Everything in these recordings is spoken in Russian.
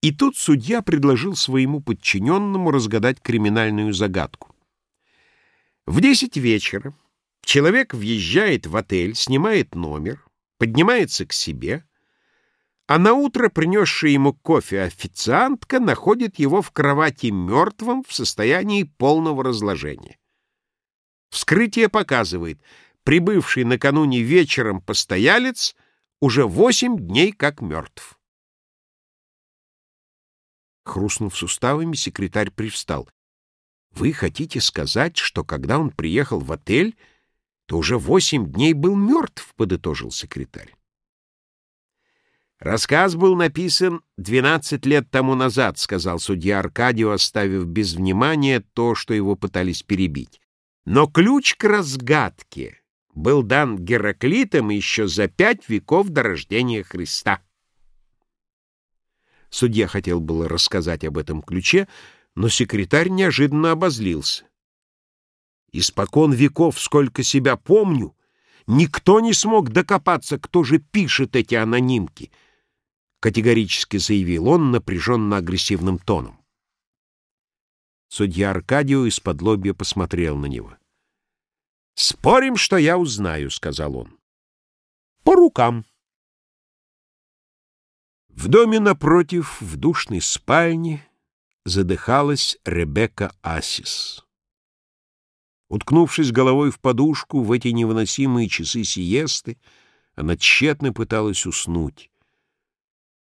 И тут судья предложил своему подчиненному разгадать криминальную загадку. В десять вечера человек въезжает в отель, снимает номер, поднимается к себе, а на утро принесшая ему кофе официантка находит его в кровати мертвым в состоянии полного разложения. Вскрытие показывает, прибывший накануне вечером постоялец уже восемь дней как мертв. Хрустнув суставами, секретарь привстал. «Вы хотите сказать, что когда он приехал в отель, то уже восемь дней был мертв?» — подытожил секретарь. «Рассказ был написан двенадцать лет тому назад», — сказал судья Аркадио, оставив без внимания то, что его пытались перебить. «Но ключ к разгадке был дан Гераклитом еще за пять веков до рождения Христа». Судья хотел было рассказать об этом ключе, но секретарь неожиданно обозлился. «Испокон веков, сколько себя помню, никто не смог докопаться, кто же пишет эти анонимки», — категорически заявил он напряженно-агрессивным тоном. Судья Аркадио из-под лобья посмотрел на него. «Спорим, что я узнаю», — сказал он. «По рукам». В доме напротив, в душной спальне, задыхалась Ребекка Асис. Уткнувшись головой в подушку в эти невыносимые часы сиесты, она тщетно пыталась уснуть.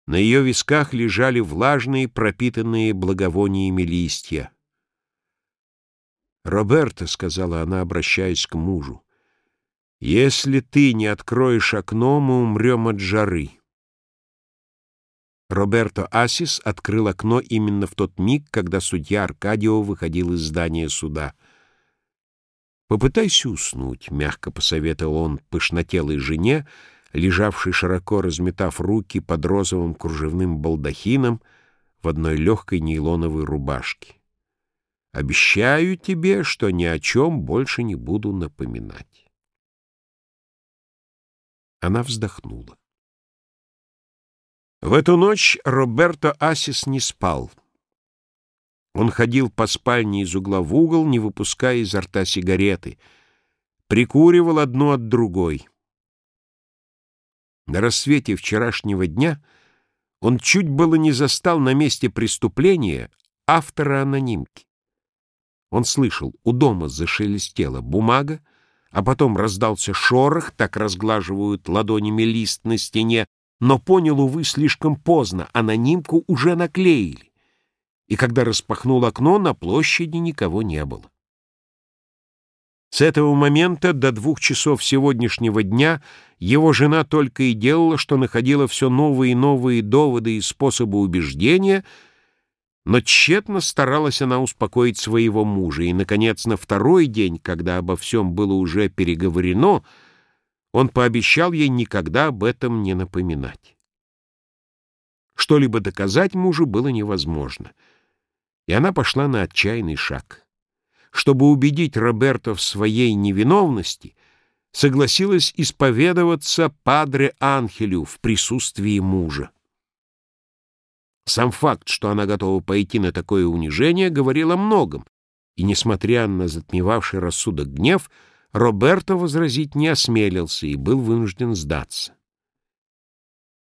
На ее висках лежали влажные, пропитанные благовониями листья. «Роберто», — сказала она, обращаясь к мужу, — «если ты не откроешь окно, мы умрем от жары». Роберто Асис открыл окно именно в тот миг, когда судья Аркадио выходил из здания суда. «Попытайся уснуть», — мягко посоветовал он пышнотелой жене, лежавшей широко разметав руки под розовым кружевным балдахином в одной легкой нейлоновой рубашке. «Обещаю тебе, что ни о чем больше не буду напоминать». Она вздохнула. В эту ночь Роберто Асис не спал. Он ходил по спальне из угла в угол, не выпуская изо рта сигареты, прикуривал одну от другой. На рассвете вчерашнего дня он чуть было не застал на месте преступления автора анонимки. Он слышал, у дома зашелестела бумага, а потом раздался шорох, так разглаживают ладонями лист на стене, но понял, увы, слишком поздно, анонимку уже наклеили. И когда распахнул окно, на площади никого не было. С этого момента до двух часов сегодняшнего дня его жена только и делала, что находила все новые и новые доводы и способы убеждения, но тщетно старалась она успокоить своего мужа, и, наконец, на второй день, когда обо всем было уже переговорено, он пообещал ей никогда об этом не напоминать. Что-либо доказать мужу было невозможно, и она пошла на отчаянный шаг. Чтобы убедить Роберто в своей невиновности, согласилась исповедоваться Падре Анхелю в присутствии мужа. Сам факт, что она готова пойти на такое унижение, говорил о многом, и, несмотря на затмевавший рассудок гнев, Роберто возразить не осмелился и был вынужден сдаться.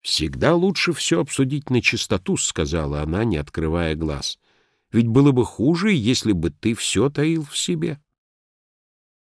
«Всегда лучше все обсудить на чистоту», — сказала она, не открывая глаз. «Ведь было бы хуже, если бы ты все таил в себе».